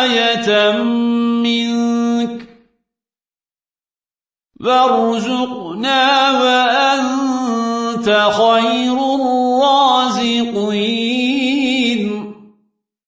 آية منك وارزقنا وأنت خير الرازقين.